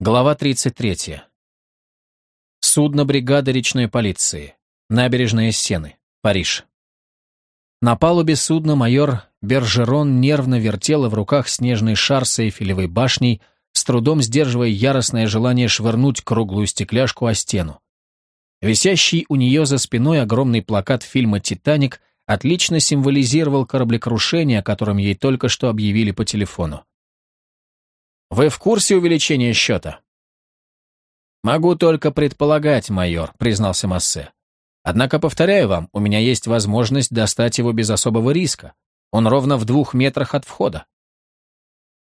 Глава 33. Судно бригады речной полиции. Набережные Сены. Париж. На палубе судна майор Бержерон нервно вертела в руках снежный шар с Эйфелевой башней, с трудом сдерживая яростное желание швырнуть круглую стекляшку о стену. Висящий у нее за спиной огромный плакат фильма «Титаник» отлично символизировал кораблекрушение, о котором ей только что объявили по телефону. Вы в курсе увеличения счета? Могу только предполагать, майор, признался Массе. Однако, повторяю вам, у меня есть возможность достать его без особого риска. Он ровно в двух метрах от входа.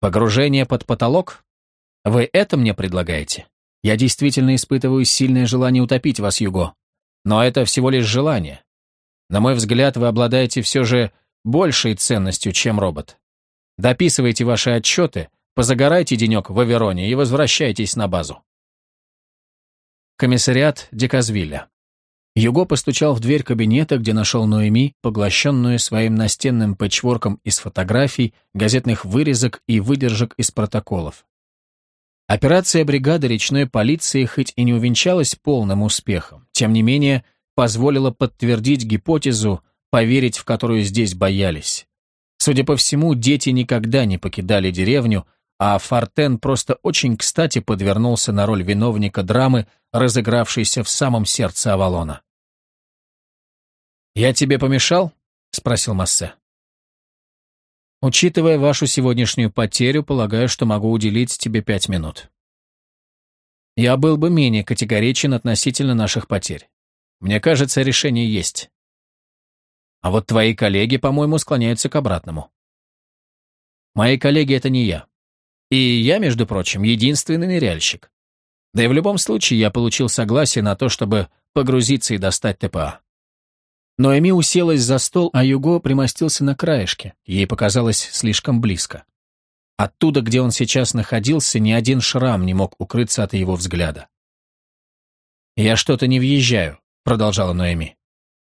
Погружение под потолок? Вы это мне предлагаете? Я действительно испытываю сильное желание утопить вас, Юго. Но это всего лишь желание. На мой взгляд, вы обладаете все же большей ценностью, чем робот. Дописывайте ваши отчеты, Позагорайте денек в Авероне и возвращайтесь на базу. Комиссариат Деказвилля. Юго постучал в дверь кабинета, где нашел Ноэми, поглощенную своим настенным пэтчворком из фотографий, газетных вырезок и выдержек из протоколов. Операция бригады речной полиции хоть и не увенчалась полным успехом, тем не менее позволила подтвердить гипотезу, поверить в которую здесь боялись. Судя по всему, дети никогда не покидали деревню, а Фортен просто очень кстати подвернулся на роль виновника драмы, разыгравшейся в самом сердце Авалона. «Я тебе помешал?» — спросил Массе. «Учитывая вашу сегодняшнюю потерю, полагаю, что могу уделить тебе пять минут. Я был бы менее категоричен относительно наших потерь. Мне кажется, решение есть. А вот твои коллеги, по-моему, склоняются к обратному. Мои коллеги — это не я. И я, между прочим, единственный ныряльщик. Да и в любом случае я получил согласие на то, чтобы погрузиться и достать ТПА. Но Эми уселась за стол, а Юго примостился на краешке. Ей показалось слишком близко. Оттуда, где он сейчас находился, ни один шрам не мог укрыться от его взгляда. «Я что-то не въезжаю», — продолжала Ноэми.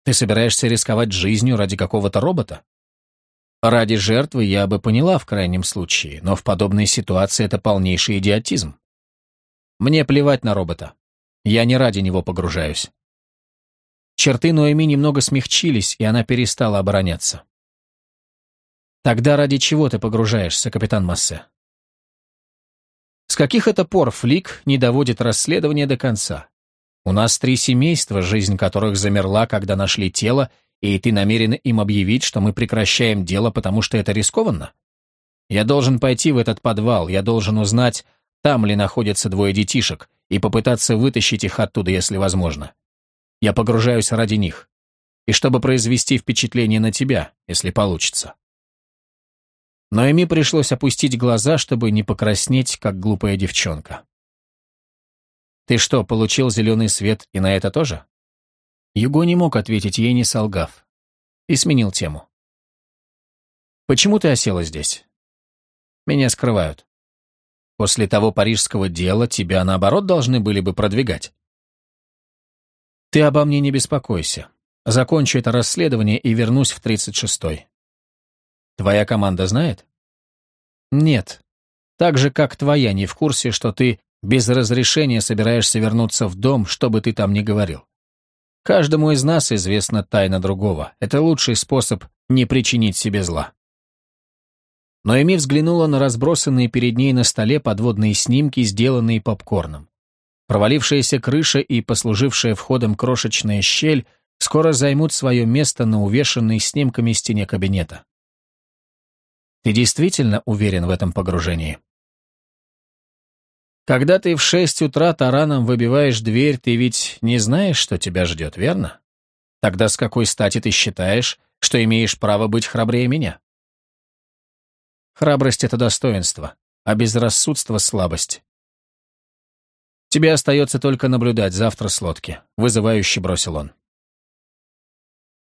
«Ты собираешься рисковать жизнью ради какого-то робота?» Ради жертвы я бы поняла в крайнем случае, но в подобной ситуации это полнейший идиотизм. Мне плевать на робота. Я не ради него погружаюсь. Черты Ноэми немного смягчились, и она перестала обороняться. Тогда ради чего ты погружаешься, капитан Массе? С каких это пор Флик не доводит расследование до конца? У нас три семейства, жизнь которых замерла, когда нашли тело, и ты намерен им объявить, что мы прекращаем дело, потому что это рискованно? Я должен пойти в этот подвал, я должен узнать, там ли находятся двое детишек, и попытаться вытащить их оттуда, если возможно. Я погружаюсь ради них. И чтобы произвести впечатление на тебя, если получится. Но Эми пришлось опустить глаза, чтобы не покраснеть, как глупая девчонка. «Ты что, получил зеленый свет и на это тоже?» Юго не мог ответить ей, не солгав. И сменил тему. «Почему ты осела здесь?» «Меня скрывают. После того парижского дела тебя, наоборот, должны были бы продвигать». «Ты обо мне не беспокойся. Закончу это расследование и вернусь в 36-й». «Твоя команда знает?» «Нет. Так же, как твоя не в курсе, что ты без разрешения собираешься вернуться в дом, что бы ты там ни говорил. Каждому из нас известна тайна другого. Это лучший способ не причинить себе зла. Но Эми взглянула на разбросанные перед ней на столе подводные снимки, сделанные попкорном. Провалившаяся крыша и послужившая входом крошечная щель скоро займут свое место на увешанной снимками стене кабинета. Ты действительно уверен в этом погружении? Когда ты в шесть утра тараном выбиваешь дверь, ты ведь не знаешь, что тебя ждет, верно? Тогда с какой стати ты считаешь, что имеешь право быть храбрее меня? Храбрость — это достоинство, а безрассудство — слабость. Тебе остается только наблюдать завтра с лодки, вызывающе бросил он.